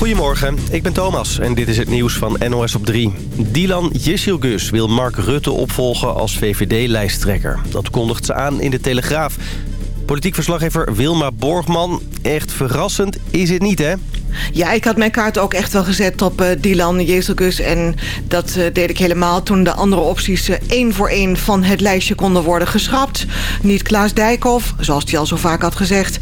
Goedemorgen, ik ben Thomas en dit is het nieuws van NOS op 3. Dylan Gus wil Mark Rutte opvolgen als VVD-lijsttrekker. Dat kondigt ze aan in de Telegraaf. Politiek verslaggever Wilma Borgman. Echt verrassend is het niet, hè? Ja, ik had mijn kaart ook echt wel gezet op uh, Dylan Jezelkus. En dat uh, deed ik helemaal toen de andere opties uh, één voor één van het lijstje konden worden geschrapt. Niet Klaas Dijkhoff, zoals hij al zo vaak had gezegd.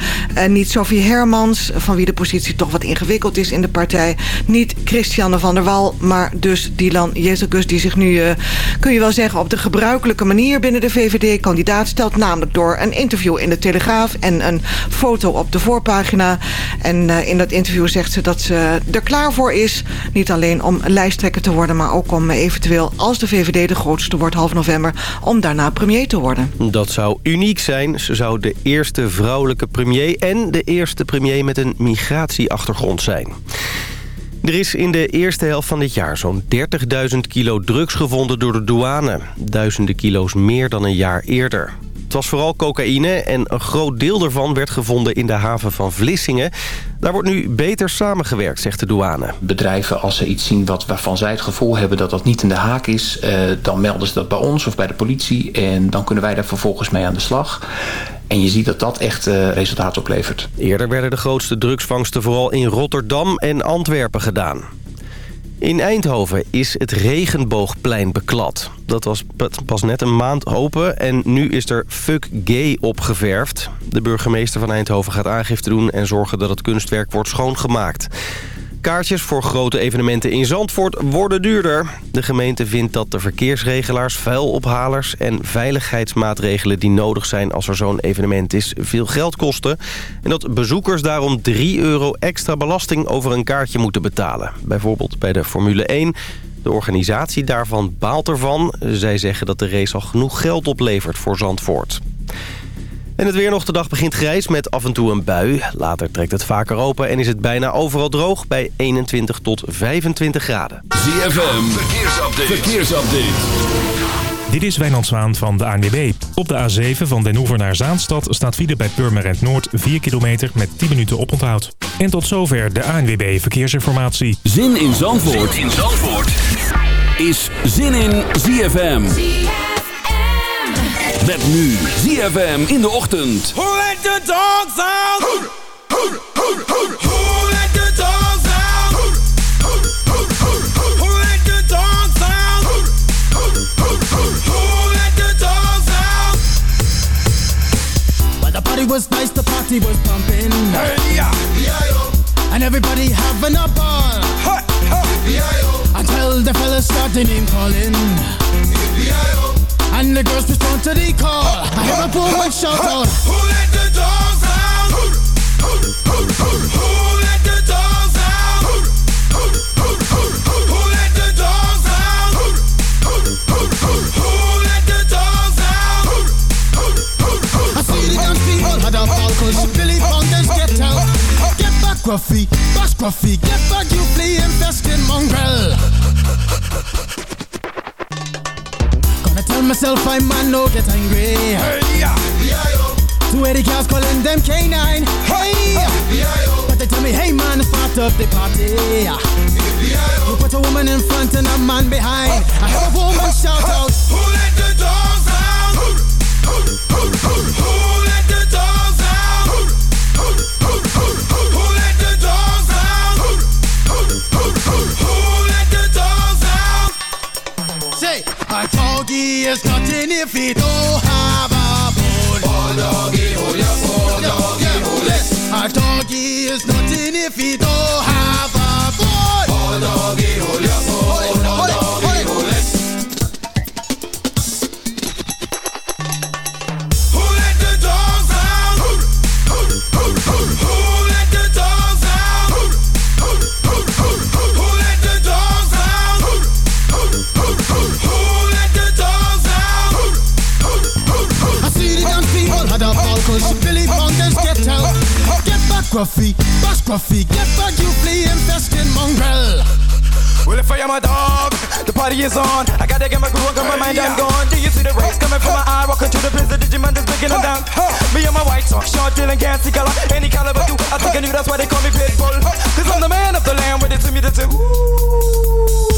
niet Sophie Hermans, van wie de positie toch wat ingewikkeld is in de partij. Niet Christiane van der Wal, maar dus Dylan Jezelkus... die zich nu, kun je wel zeggen, op de gebruikelijke manier binnen de VVD kandidaat stelt. Namelijk door een interview in de Telegraaf en een foto op de voorpagina. En in dat interview zegt ze dat ze er klaar voor is. Niet alleen om lijsttrekker te worden, maar ook om eventueel, als de VVD de grootste wordt half november, om daarna premier te worden. Dat zou uniek zijn. Ze zou de eerste vrouwelijke premier en de eerste premier met een migratieachtergrond zijn. Er is in de eerste helft van dit jaar zo'n 30.000 kilo drugs gevonden door de douane. Duizenden kilo's meer dan een jaar eerder. Het was vooral cocaïne en een groot deel daarvan werd gevonden in de haven van Vlissingen. Daar wordt nu beter samengewerkt, zegt de douane. Bedrijven, als ze iets zien wat, waarvan zij het gevoel hebben dat dat niet in de haak is... Eh, dan melden ze dat bij ons of bij de politie en dan kunnen wij daar vervolgens mee aan de slag. En je ziet dat dat echt uh, resultaat oplevert. Eerder werden de grootste drugsvangsten vooral in Rotterdam en Antwerpen gedaan. In Eindhoven is het regenboogplein beklad. Dat was pas net een maand open en nu is er Fuck Gay opgeverfd. De burgemeester van Eindhoven gaat aangifte doen en zorgen dat het kunstwerk wordt schoongemaakt. Kaartjes voor grote evenementen in Zandvoort worden duurder. De gemeente vindt dat de verkeersregelaars, vuilophalers en veiligheidsmaatregelen die nodig zijn als er zo'n evenement is veel geld kosten. En dat bezoekers daarom 3 euro extra belasting over een kaartje moeten betalen. Bijvoorbeeld bij de Formule 1. De organisatie daarvan baalt ervan. Zij zeggen dat de race al genoeg geld oplevert voor Zandvoort. En het weer nog de dag begint grijs met af en toe een bui. Later trekt het vaker open en is het bijna overal droog bij 21 tot 25 graden. ZFM, verkeersupdate. verkeersupdate. Dit is Wijnand Zwaan van de ANWB. Op de A7 van Den Hoever naar Zaanstad staat file bij Purmerend Noord 4 kilometer met 10 minuten oponthoud. En tot zover de ANWB Verkeersinformatie. Zin in Zandvoort, zin in Zandvoort. is Zin in ZFM. Met nu ZFM in de ochtend. Who let the dogs out? Who, who, who, who, who let the dogs out? Who, who, who, who, who let the dogs out? Who, who, who, who let the dogs out? Well, the party was nice, the party was pumping. Hey, yeah. And everybody having a ball. Hey, hey. Until the fellas started name calling. And the girls respond to the call. I hear a woman shout out. Who let the dogs out? Who, who, who, who, who let the dogs out? Who, who, who, who, who let the dogs out? Who, who, who, who, who let the dogs out? Who, who, who, who, I see the dance people had a ball cause Billy Fountains get out. Get back, Gruffy, bash Gruffy, get back, you flea infested mongrel. Myself I man no get angry. hey, yeah. Two eighty cars calling them K9. Hey, but they tell me, hey man, start up the party. You put a woman in front and a man behind. I heard a woman shout out. Who let the dogs out? Doggy is nothing if he don't have a bone. Oh doggy, hold your bone, doggy, hold it. A doggy is nothing if he don't have a bone. Oh doggy, scruffy, pas scruffy. Get back, you flea infested mongrel. Well, if I am a dog, the party is on. I gotta get my groove on, cause my mind yeah. I'm gone. Do you see the rays coming from my eye? Walking through the prison, blizzard, Digimon just breaking them down. Me and my white talk, short, and can't see color. Any caliber, you, I think I knew that's why they call me Pitbull. Cause I'm the man of the land, with they to me to do. Ooh.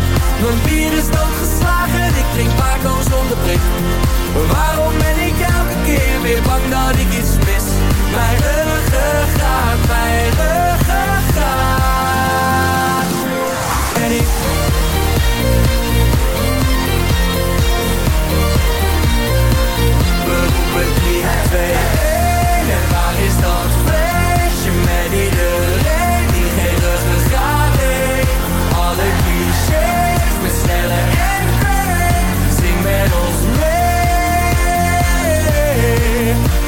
Mijn bier is doodgeslagen Ik drink Paco zonder prik. Waarom ben ik elke keer weer bang dat ik iets mis? Mijn ruggengraat, mijn ruggengraat En ik We roepen 3, 2, 1 En waar is dat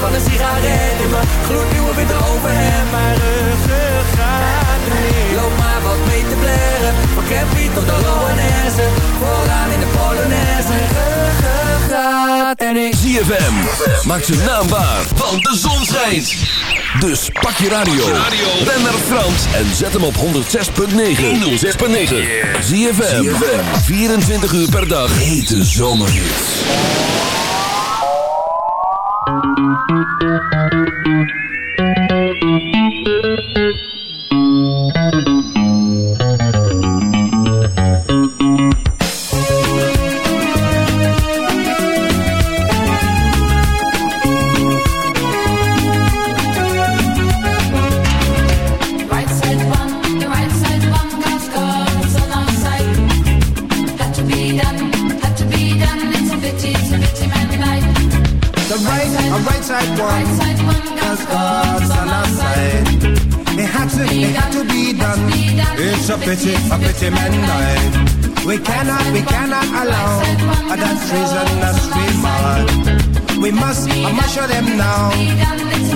van een sigaret in mijn gloednieuwe witte overhemd. Mijn ruggengraat remix Loop maar wat mee te blaren. Van Campy tot de Loanesse. Vooraan in de Polonaise. Ruggengraat en ik. ZFM. Maak zijn naam waar, want de zon schijnt. Dus pak je radio. Ben naar Frans en zet hem op 106.9. 106.9. ZFM. 24 uur per dag. Hete zomerhits. Thank you. It's a pity, a pity man died. We cannot, we cannot allow that treason treasonous remark. We must, I must show them now.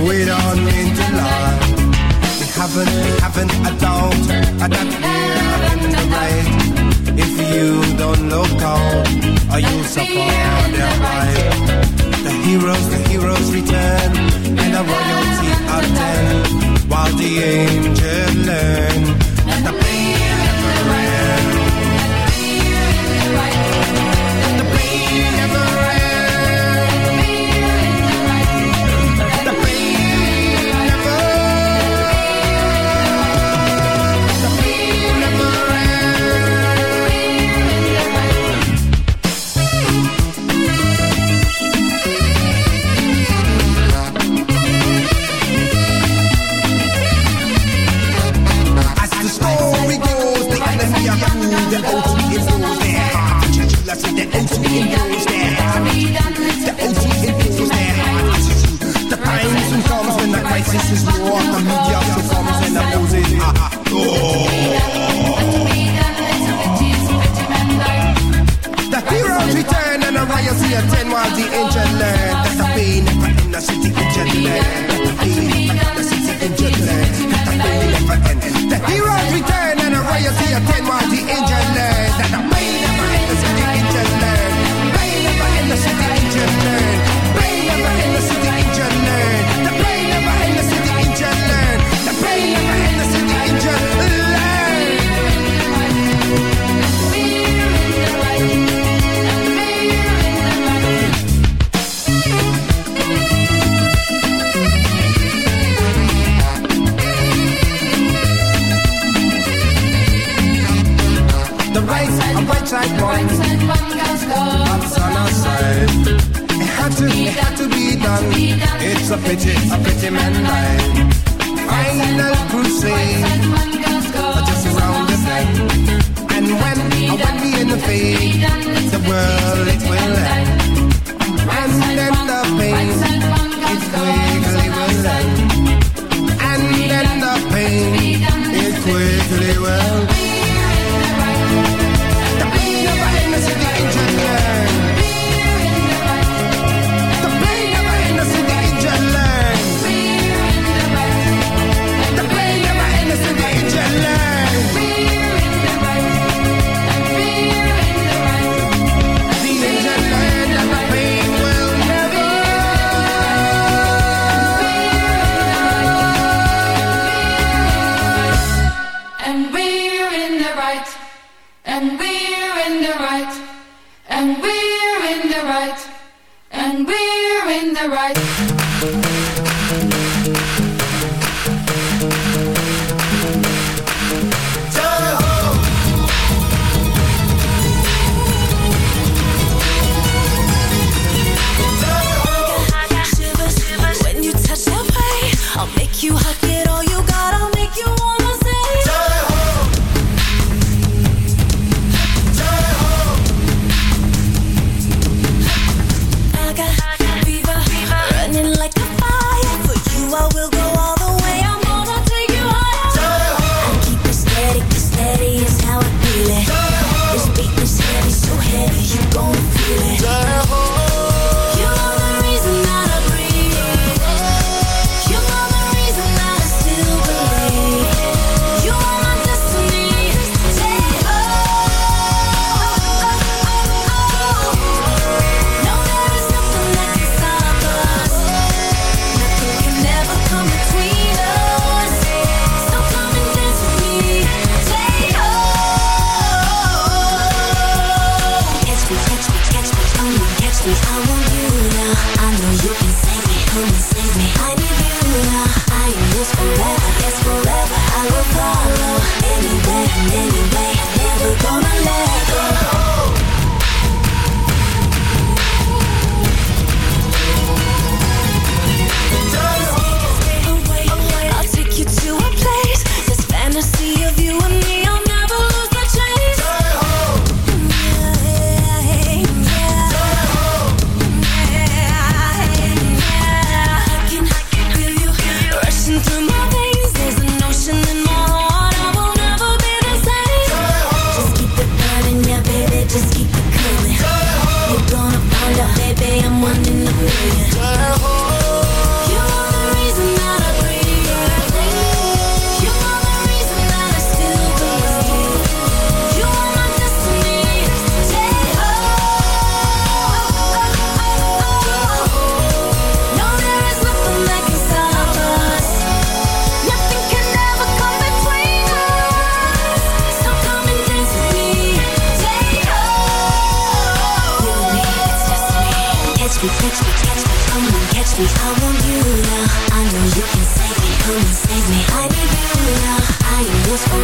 We don't mean to lie. We haven't, we haven't a doubt that we're in the right. If you don't look out, or you'll suffer their right. The heroes, the heroes return, and the royalty attend, while the angels learn that the the right side, a right side one. That's on our side. It had to, it had to be done. It's a pity, a pity man died. Final crusade, just around the bend. And when, and when we in the fade, the world it will end. And then the pain, it quickly will end. And then the pain, it quickly will end.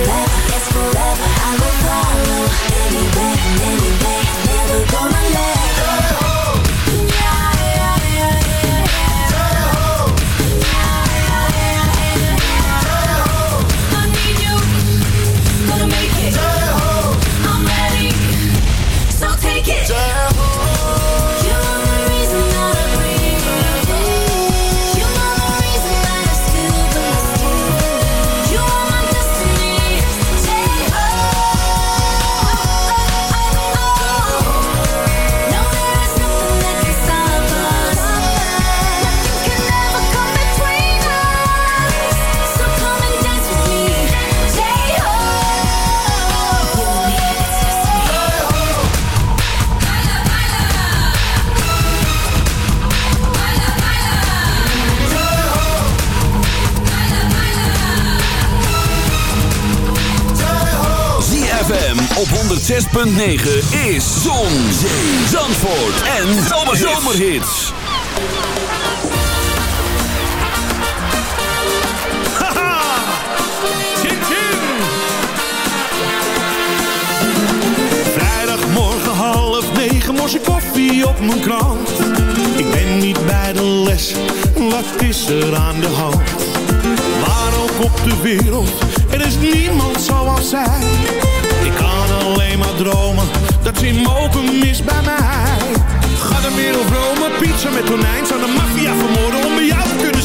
Forever, yes forever. I will follow anywhere, anywhere. 6.9 is Zon, Zee, Zandvoort en Zomerhits. Vrijdagmorgen half negen morse koffie op mijn krant. Ik ben niet bij de les, wat is er aan de hand? Waar ook op de wereld, er is niemand zoals zij alleen maar dromen Dat zien mogen mis bij mij. Ga de wereld romen, pizza met tonijn Zou de maffia vermoorden om bij jou te kunnen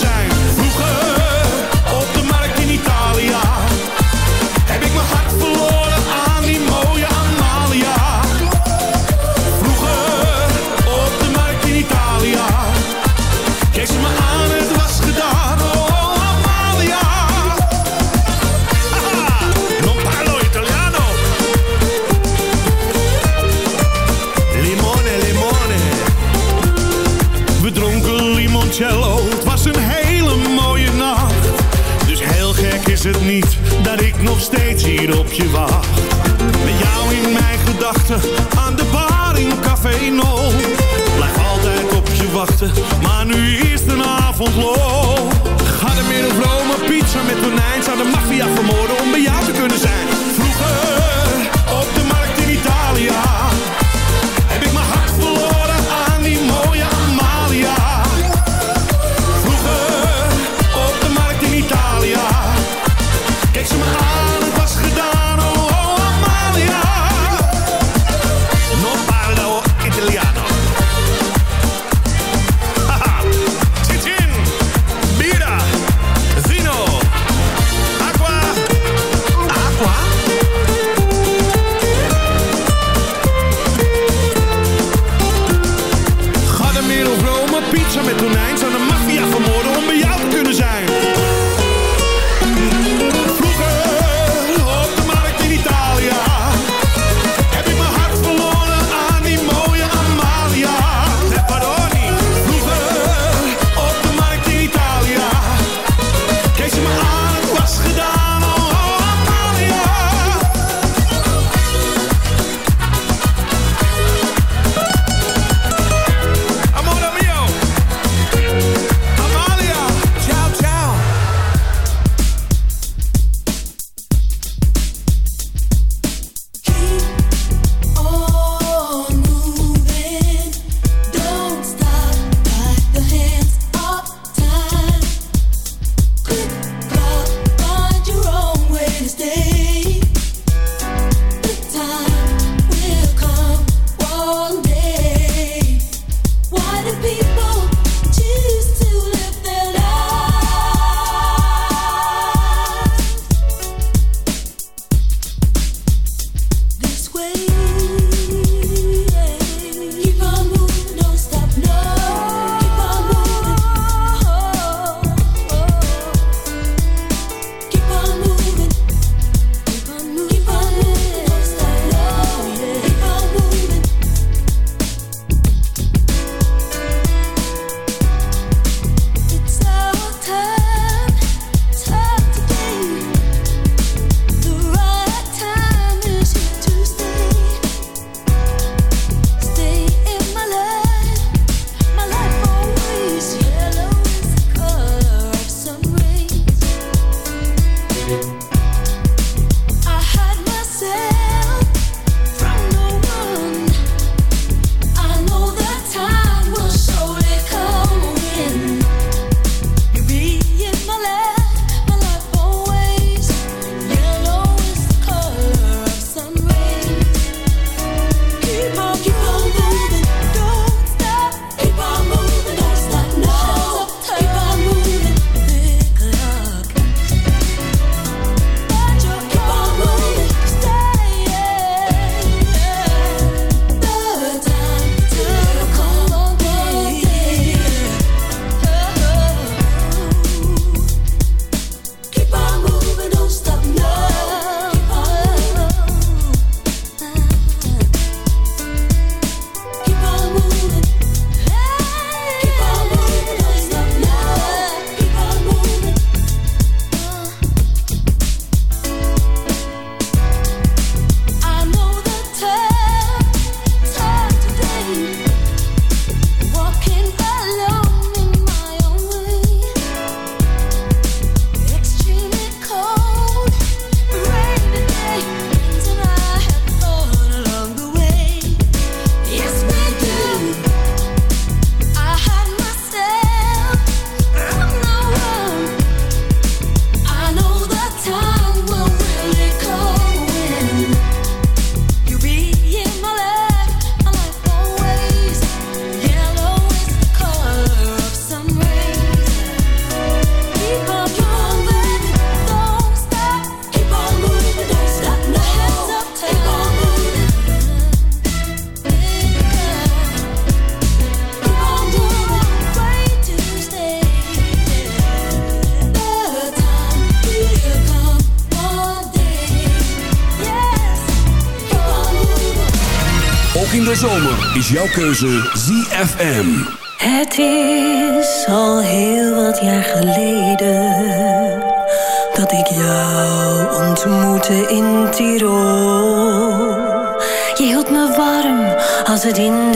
is jouw keuze ZFM. Het is al heel wat jaar geleden dat ik jou ontmoette in Tirol. Je hield me warm als het in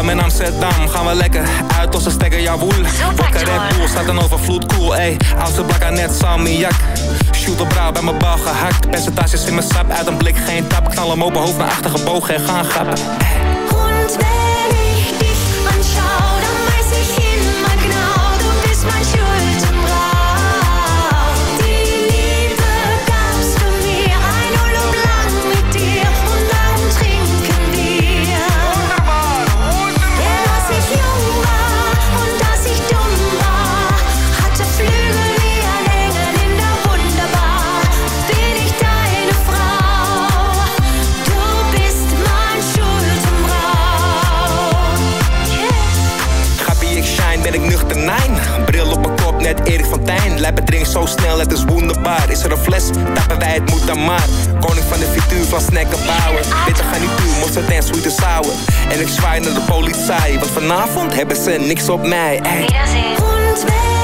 I'm in Amsterdam. Gaan we lekker uit een stekker, jawoel. Wakker Red Bull, staat een overvloed, cool, ey. Als de blakker net salmiak. Shoot op brouw bij mijn bal gehakt. Percentages in mijn sap, uit een blik geen tap. Knal hem open, hoofd naar achter gebogen en gaan grappen. Zo snel, het is wonderbaar. Is er een fles, tappen wij het moet dan maar. Koning van de frituur van snacken bouwen. Witte garnituur, mosterd en sweet and sour. En ik zwaai naar de politie, want vanavond hebben ze niks op mij. Ey.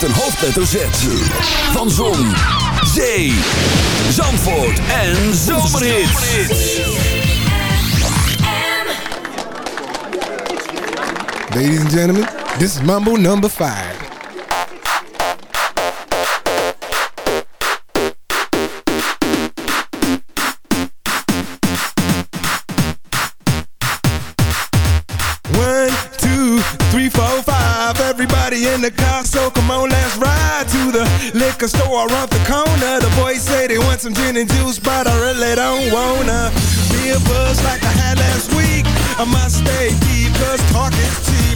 met een hoofdletter Z. Van Zon, Zee, Zandvoort en Zomerhit. Ladies and gentlemen, this is Mambo number 5. Liquor store around the corner. The boys say they want some gin and juice, but I really don't wanna be a buzz like I had last week. I must stay deep, cause talk is cheap.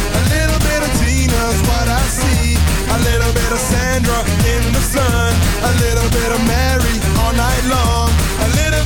Little bit of Sandra in the sun. A little bit of Mary all night long. A little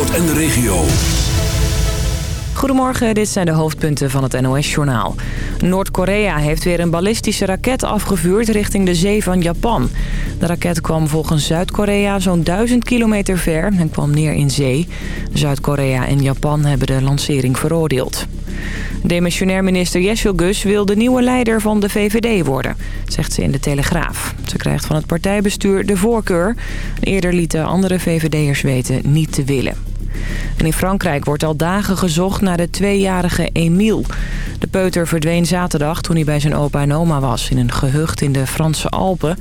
En de regio. Goedemorgen, dit zijn de hoofdpunten van het NOS-journaal. Noord-Korea heeft weer een ballistische raket afgevuurd richting de zee van Japan. De raket kwam volgens Zuid-Korea zo'n 1000 kilometer ver en kwam neer in zee. Zuid-Korea en Japan hebben de lancering veroordeeld. Demissionair minister Jessil Gus wil de nieuwe leider van de VVD worden, zegt ze in de Telegraaf. Ze krijgt van het partijbestuur de voorkeur. Eerder lieten andere VVD'ers weten niet te willen. En in Frankrijk wordt al dagen gezocht naar de tweejarige Emile. De peuter verdween zaterdag toen hij bij zijn opa en oma was... in een gehucht in de Franse Alpen.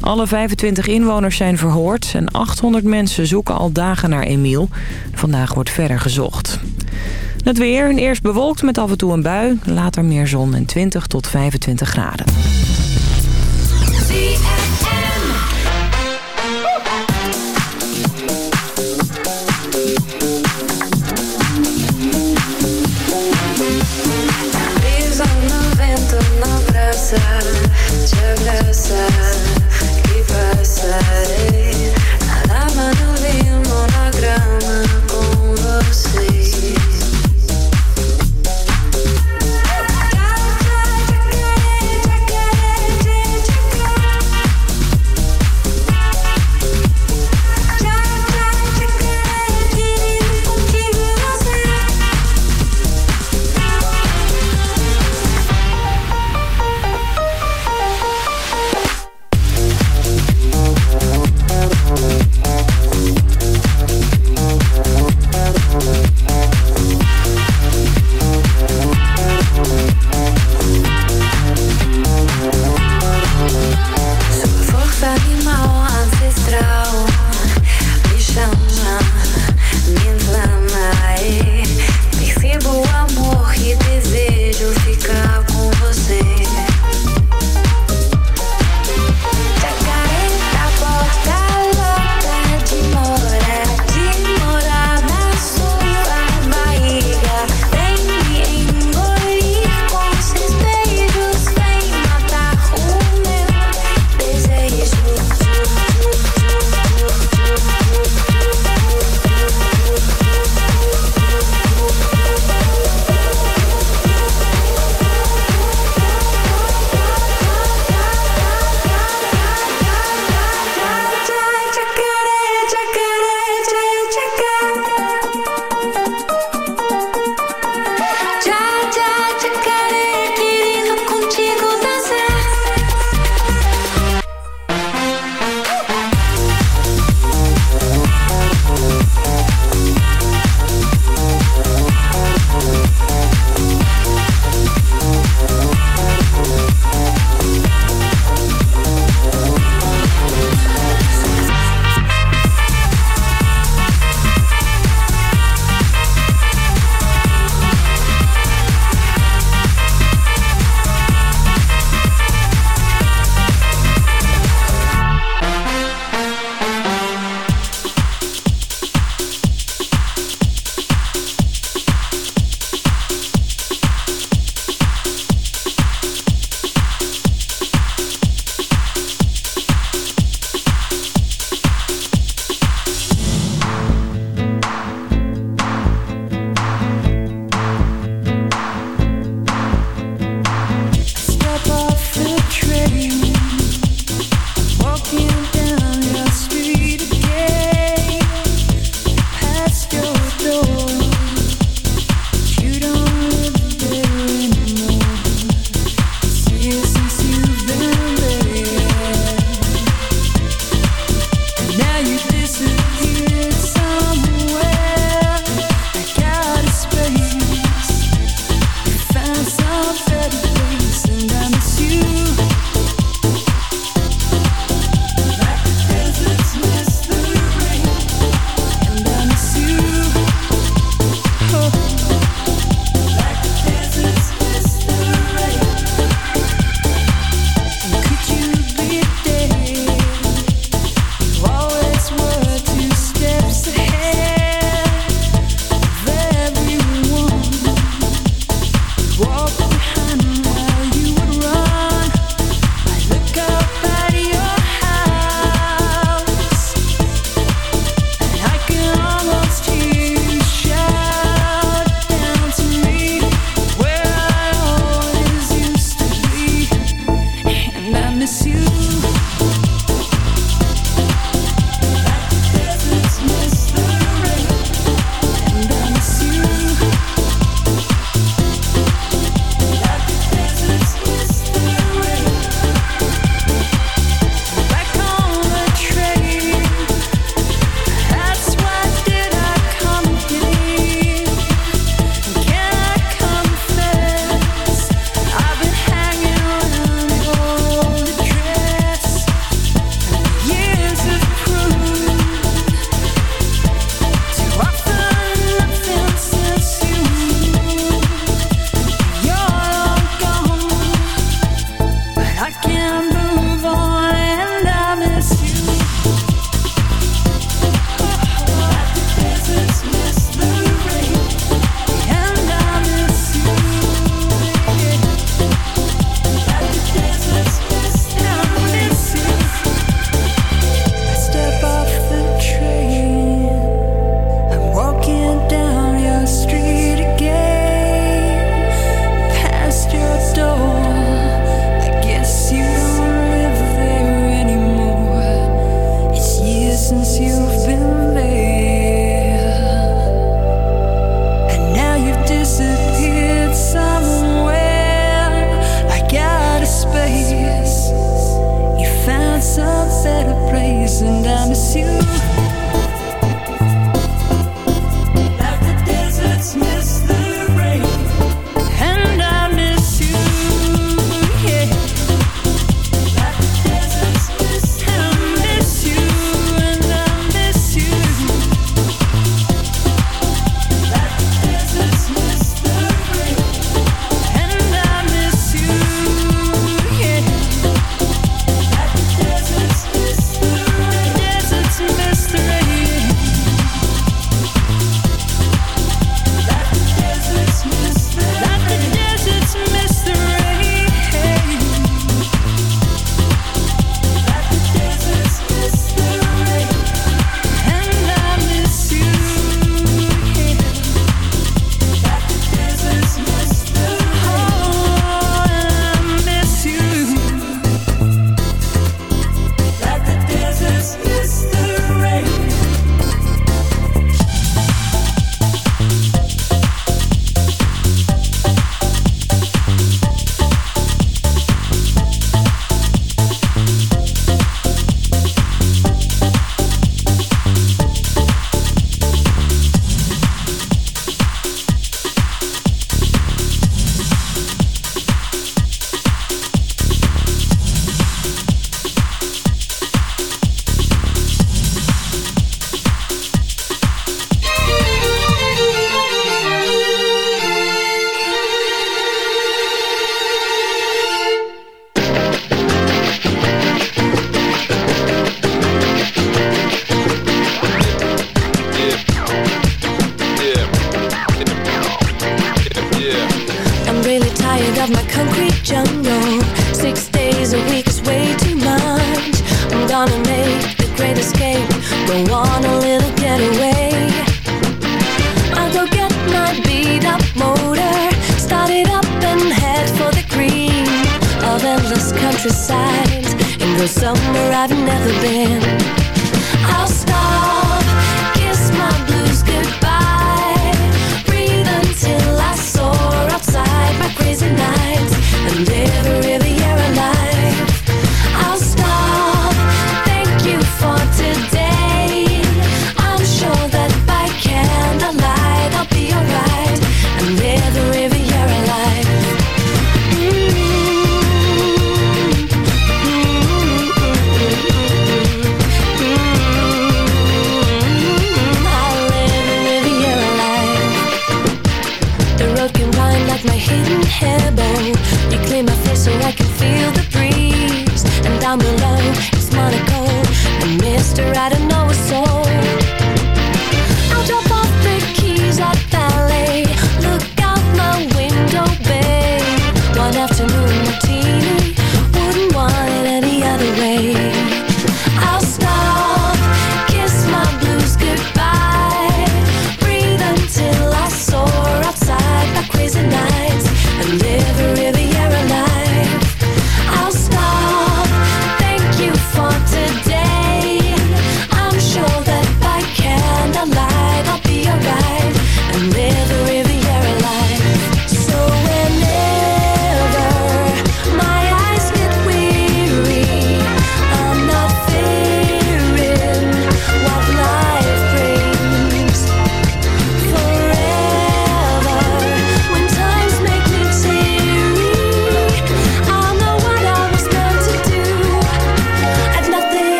Alle 25 inwoners zijn verhoord... en 800 mensen zoeken al dagen naar Emile. Vandaag wordt verder gezocht. Het weer, eerst bewolkt met af en toe een bui. Later meer zon en 20 tot 25 graden. Na praça, te abraçar e passarei Go on a little getaway I'll go get my beat up motor Start it up and head for the green Of endless countryside And go somewhere I've never been. I'll start Mr. Adam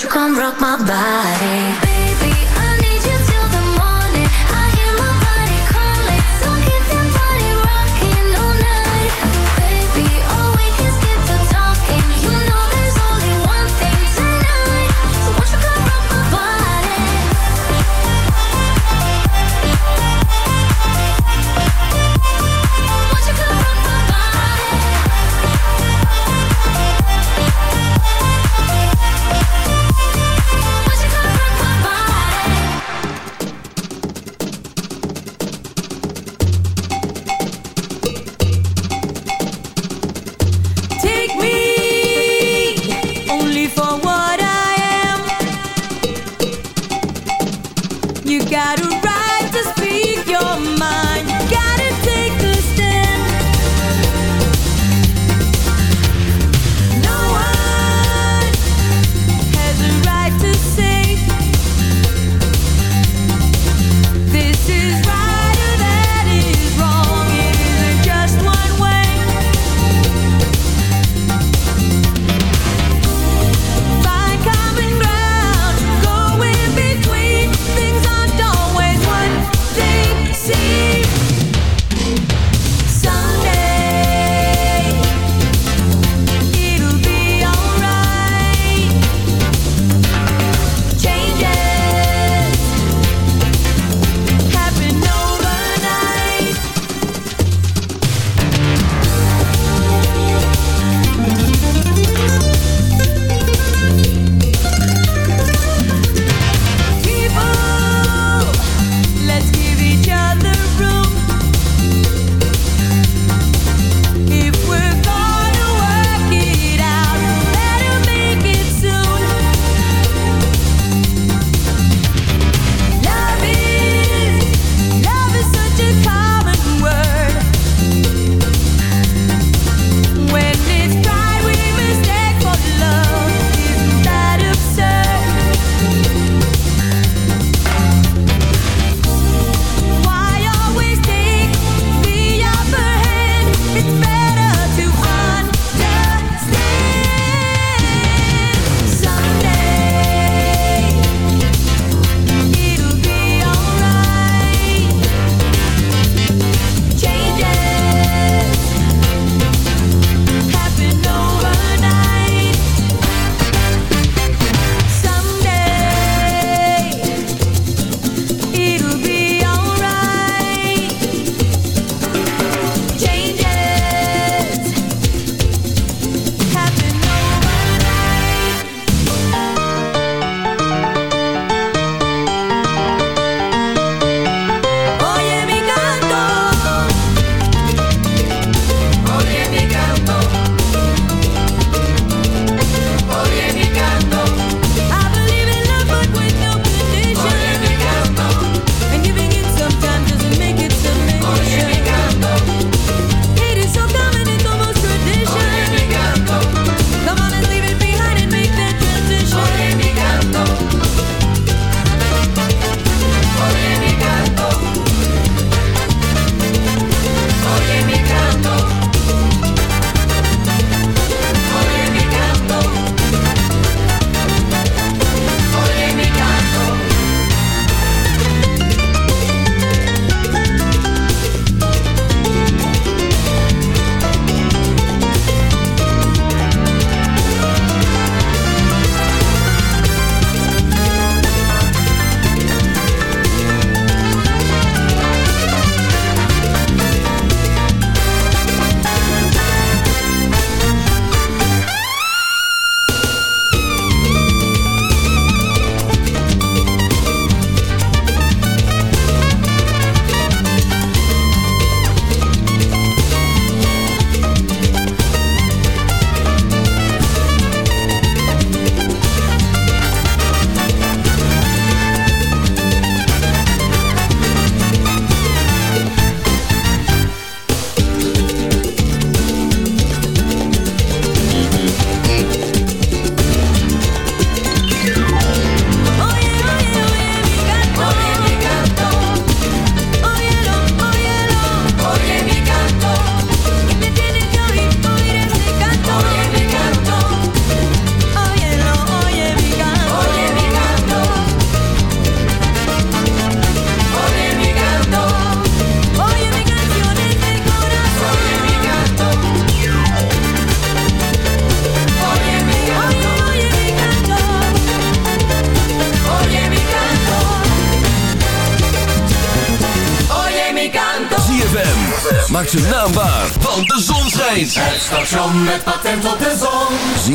Won't you come rock my body, baby?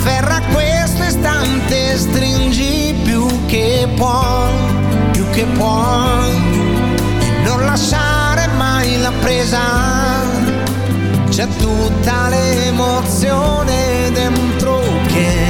Afferra questo istante, stringi più che puoi, più che puoi, non lasciare mai la presa, c'è tutta l'emozione dentro che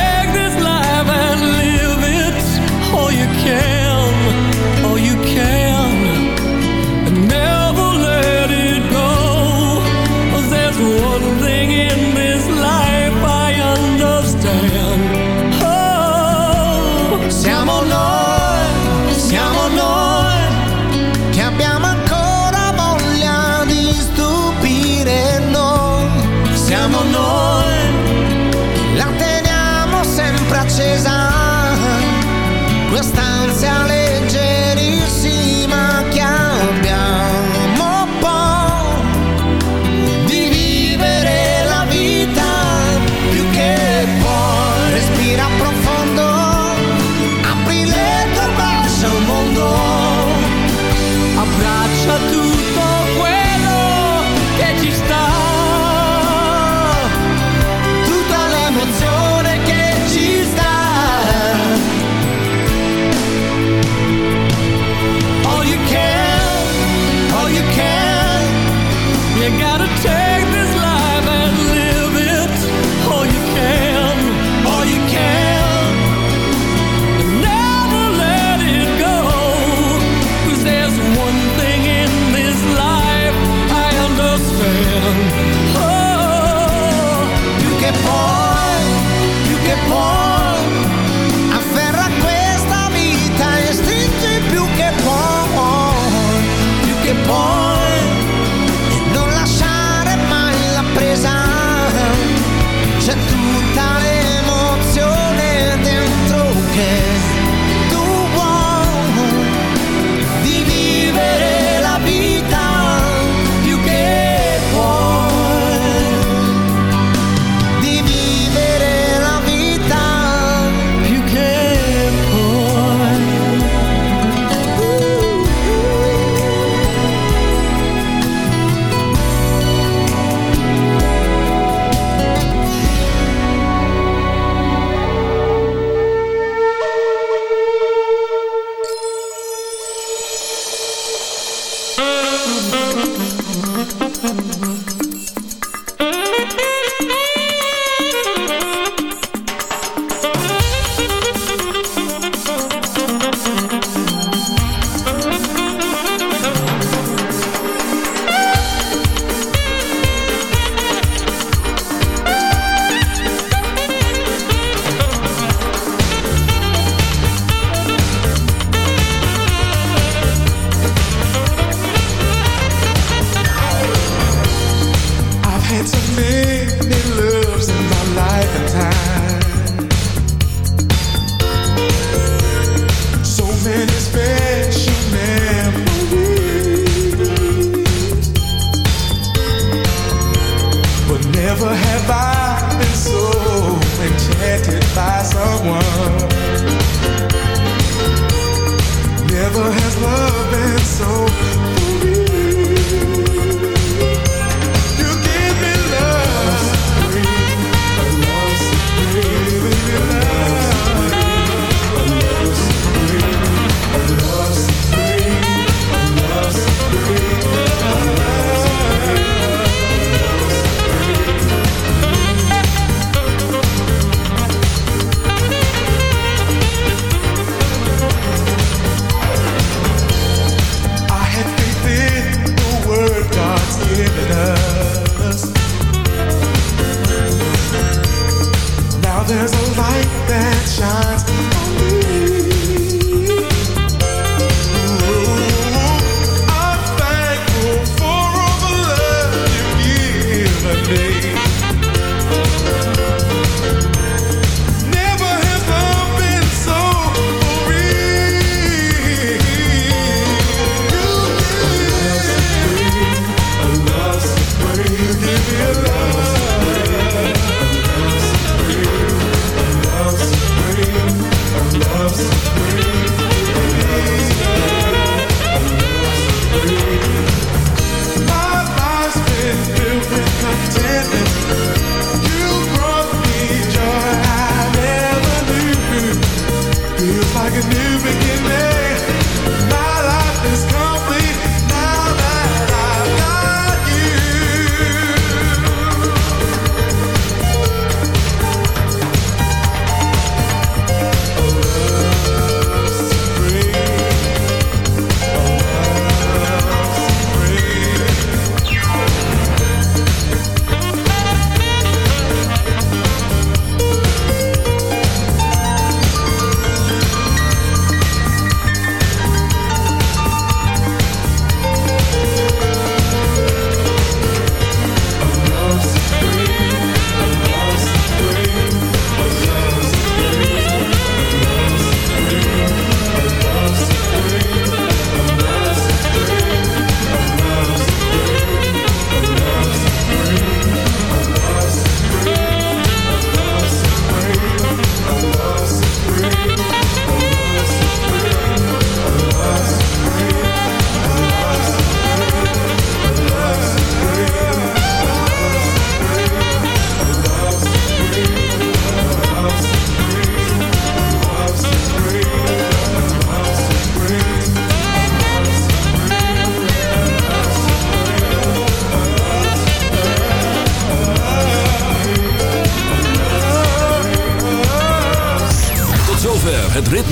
sound